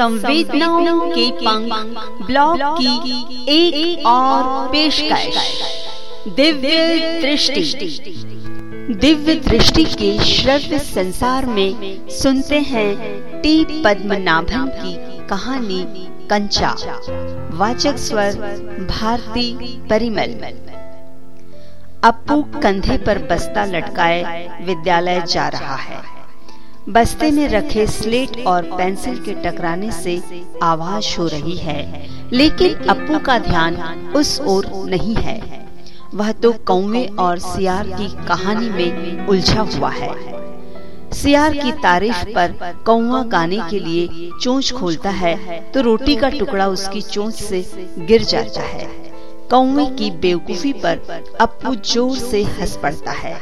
संवेदनाओं के पंख ब्लॉग की एक एक और पेशकश। दिव्य दृष्टि। दिव्य दृष्टि के श्रव्य संसार में सुनते हैं टी पद्मनाभन की कहानी कंचा। वाचक स्वर भारती परिमल। अपू कंधे पर बस्ता लटकाए विद्यालय जा रहा है। बस्ते में रखे स्लेट और पेंसिल के टकराने से आवाज़ हो रही है, लेकिन अप्पू का ध्यान उस ओर नहीं है। वह तो कौवे और सियार की कहानी में उलझा हुआ है। सियार की तारीफ़ पर कौवा गाने के लिए चोंच खोलता है तो रोटी का टुकड़ा उसकी चोंच से गिर जाता है। कौवे की बेवकूफ़ी पर अप्पू ज़ोर से हंस पड़ता है।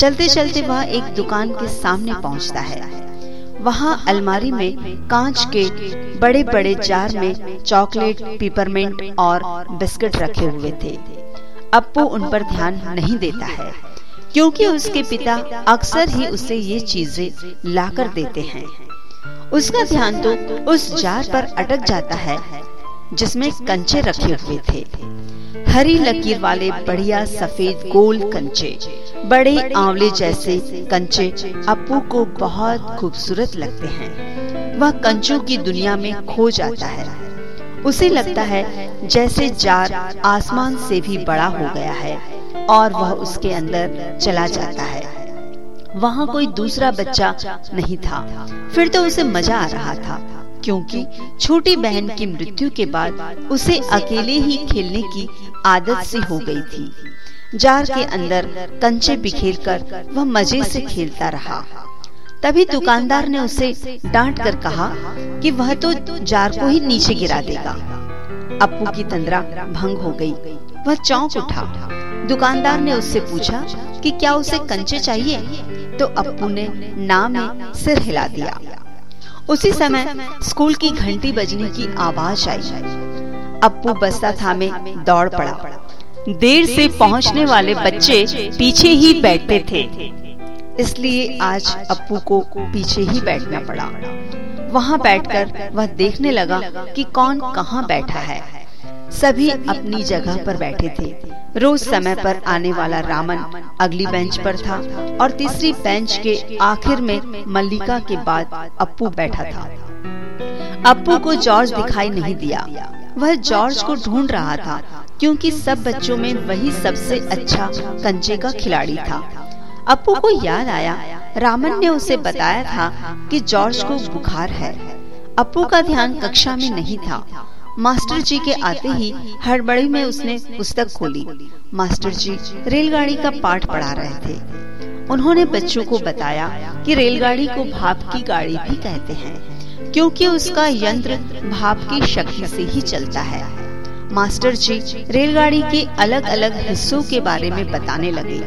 चलते चलते वह एक दुकान के सामने पहुँचता है। वहाँ अलमारी में कांच के बड़े बड़े जार में चॉकलेट, पीपरमेंट और बिस्किट रखे हुए थे। अप्पू उन पर ध्यान नहीं देता है, क्योंकि उसके पिता अक्सर ही उसे ये चीज़ें लाकर देते हैं। उसका ध्यान तो उस जार पर अटक जाता है, जिसमें कंचे रखे हुए थे। हरी लकीर वाले बढ़िया सफ़ेद गोल कंचे। बड़े आंवले जैसे कंचे अप्पू को बहुत खूबसूरत लगते हैं। वह कंचों की दुनिया में खो जाता है। उसे लगता है जैसे जार आसमान से भी बड़ा हो गया है और वह उसके अंदर चला जाता है। वहाँ कोई दूसरा बच्चा नहीं था। फिर तो उसे मज़ा आ रहा था क्योंकि छोटी बहन की मृत्यु के बाद उसे अकेले ही खेलने की आदत सी हो गई थी। जार के अंदर कंचे बिखेर कर वह मज़े से खेलता रहा। तभी दुकानदार ने उसे डांट कर कहा कि वह तो जार को ही नीचे गिरा देगा। अप्पू की तंद्रा भंग हो गई। वह चौंक उठा। दुकानदार ने उससे पूछा कि क्या उसे कंचे चाहिए? तो अप्पू ने ना में सिर हिला दिया। उसी समय स्कूल की घंटी बजने की आवाज़ आई। अप्पू बस्ता था थामे दौड़ पड़ा। देर से पहुँचने वाले बच्चे पीछे ही बैठते थे। इसलिए आज अप्पू को पीछे ही बैठना पड़ा। वहाँ बैठकर वह देखने लगा कि कौन कहाँ बैठा है। सभी अपनी जगह पर बैठे थे। रोज समय पर आने वाला रामन अगली बेंच पर था और तीसरी बेंच के आखिर में मल्लिका के बाद अप्पू बैठा था। अप्पू को जॉर्ज दिखाई नहीं दिया। वह जॉर्ज को ढूंढ रहा था। क्योंकि सब बच्चों में वही सबसे अच्छा कंचे का खिलाड़ी था। अपू को याद आया, रामन ने उसे बताया था कि जॉर्ज को बुखार है। अपू का ध्यान कक्षा में नहीं था। मास्टर जी के आते ही हड़बड़ी में उसने पुस्तक खोली। मास्टर जी रेलगाड़ी का पाठ पढ़ा रहे थे। उन्होंने बच्चों को बताया कि रेलगाड़ी को भाप की गाड़ी भी कहते हैं, क्योंकि उसका यंत्र भाप की शक्ति से ही चलता है। मास्टर जी रेलगाड़ी के अलग अलग हिस्सों के बारे में बताने लगे।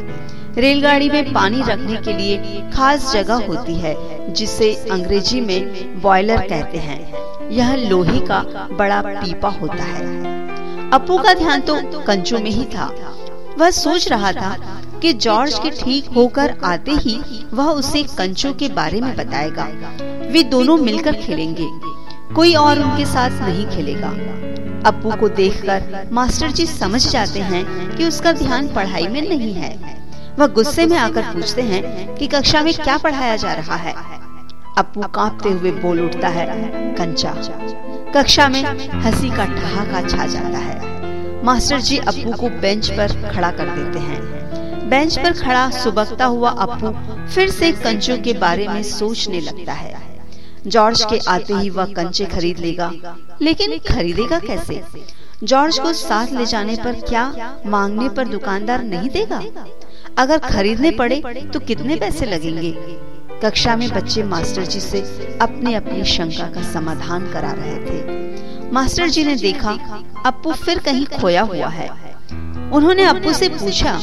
रेलगाड़ी में पानी रखने के लिए खास जगह होती है, जिसे अंग्रेज़ी में बॉयलर कहते हैं। यह लोहे का बड़ा पीपा होता है। अपू का ध्यान तो कंचों में ही था। वह सोच रहा था कि जॉर्ज के ठीक होकर आते ही वह उसे कंचों के बारे में बताएगा। वे दोनों मिलकर खेलेंगे। कोई और उनके साथ नहीं खेलेगा। अप्पू को देखकर मास्टर जी समझ जाते हैं कि उसका ध्यान पढ़ाई में नहीं है। वह गुस्से में आकर पूछते हैं कि कक्षा में क्या पढ़ाया जा रहा है। अप्पू कांपते हुए बोल उठता है, कंचा, कक्षा में हँसी का ठहाका छा जाता है। मास्टर जी अप्पू को बेंच पर खड़ा कर देते हैं। बेंच पर खड़ा सुबकता हुआ अप्पू फिर से कंचों के बारे में सोचने लगता है। जॉर्ज के आते ही वह कंचे खरीद लेगा। लेकिन खरीदेगा कैसे? जॉर्ज को साथ ले जाने पर क्या मांगने पर दुकानदार नहीं देगा? अगर खरीदने पड़े तो कितने पैसे लगेंगे? कक्षा में बच्चे मास्टर जी से अपनी अपनी शंका का समाधान करा रहे थे। मास्टर जी ने देखा अपू फिर कहीं खोया हुआ है। उन्होंने अपू से पूछा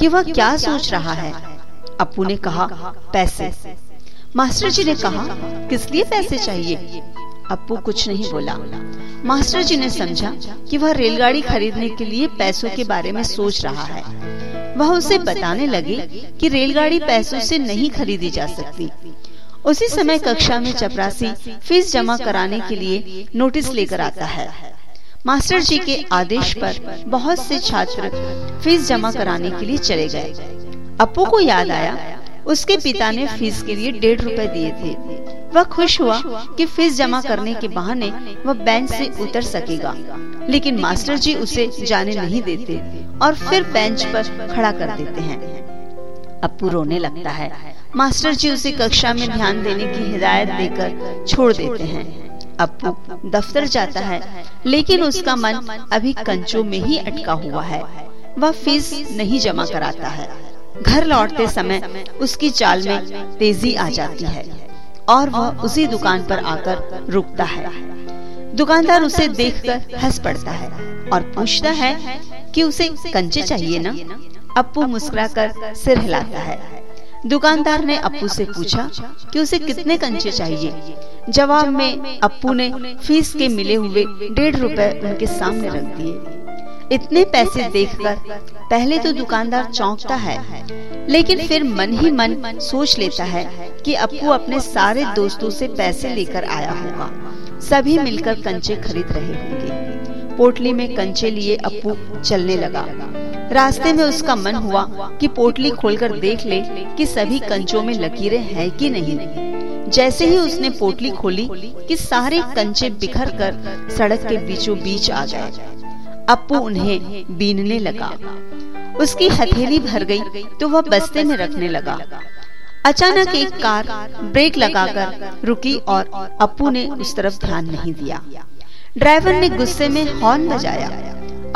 कि वह क्या सोच रहा है? अपू ने कहा पैसे। मास्टर जी ने कहा, किस लिए पैसे चाहिए? अप्पू कुछ नहीं बोला। मास्टर जी ने समझा कि वह रेलगाड़ी खरीदने के लिए पैसों के बारे में सोच रहा है। वह उसे बताने लगे कि रेलगाड़ी पैसों से नहीं खरीदी जा सकती। उसी समय कक्षा में चपरासी फ़ीस जमा कराने के लिए नोटिस लेकर आता है। मास्टर जी के आदेश पर बहुत से छात्र फ़ीस जमा कराने के लिए चले गए। अपू को याद आया उसके पिता ने फ़ीस के लिए डेढ़ रुपए दिए थे। वह खुश हुआ कि फ़ीस जमा करने के बहाने वह बेंच से उतर सकेगा। लेकिन मास्टर जी उसे जाने नहीं देते और फिर बेंच पर खड़ा कर देते हैं। अपू रोने लगता है। मास्टर जी उसे कक्षा में ध्यान देने की हिदायत देकर छोड़ देते हैं। अपू दफ्तर जाता है। लेकिन उसका मन अभी कंचों में ही अटका हुआ है। वह फ़ीस नहीं जमा कराता है घर लौटते समय उसकी चाल में तेज़ी आ जाती है और वह उसी दुकान पर आकर रुकता है। दुकानदार उसे देखकर हंस पड़ता है और पूछता है कि उसे कंचे चाहिए ना? अप्पू मुस्कुराकर सिर हिलाता है। दुकानदार ने अप्पू से पूछा कि उसे कितने कंचे चाहिए? जवाब में अप्पू ने फ़ीस के मिले हुए डेढ़ रुपए उनके सामने रख दिए। इतने पैसे देखकर, पहले तो दुकानदार चौंकता है, लेकिन फिर मन ही मन सोच लेता है कि अप्पू अपने सारे दोस्तों से पैसे लेकर आया होगा। सभी मिलकर कंचे खरीद रहे होंगे। पोटली में कंचे लिए अप्पू चलने लगा। रास्ते में उसका मन हुआ कि पोटली खोलकर देख ले कि सभी कंचों में लकीरें हैं कि नहीं। जैसे ही उसने पोटली खोली कि सारे कंचे बिखर कर सड़क के बीचों बीच आ गए। अप्पू उन्हें बीनने लगा। उसकी हथेली भर गई तो वह बस्ते में रखने लगा। अचानक एक कार ब्रेक लगाकर रुकी और अप्पू ने उस तरफ़ ध्यान नहीं दिया। ड्राइवर ने गुस्से में हॉर्न बजाया।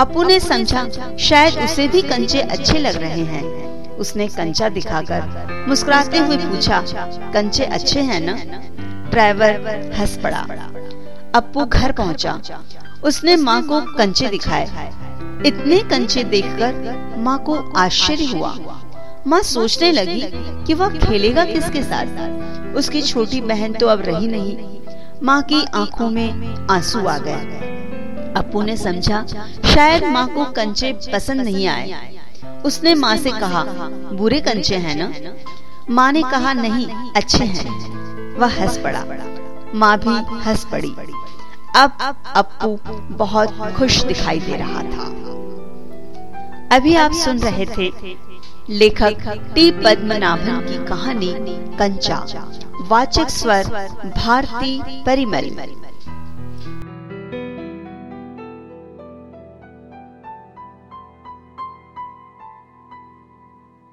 अप्पू ने समझा, शायद उसे भी कंचे अच्छे लग रहे हैं। उसने कंचा दिखाकर मुस्कुराते हुए पूछा, कंचे अच्छे हैं न? ड्राइवर हंस पड़ा। अप्पू घर पहुँचा। उसने माँ को कंचे दिखाए। इतने कंचे देखकर माँ को आश्चर्य हुआ। माँ सोचने लगी कि वह खेलेगा किसके साथ? उसकी छोटी बहन तो अब रही नहीं। माँ की आँखों में आँसू आ गए। अपू ने समझा शायद माँ को कंचे पसंद नहीं आए। उसने माँ से कहा बुरे कंचे हैं ना? माँ ने कहा नहीं अच्छे हैं। वह हंस पड़ा। माँ भी हंस पड़ी। अब अपू बहुत खुश दिखाई दे रहा था। अभी आप सुन रहे थे लेखक टी पद्मनाभन की कहानी कंचा, वाचक स्वर भारती परिमल।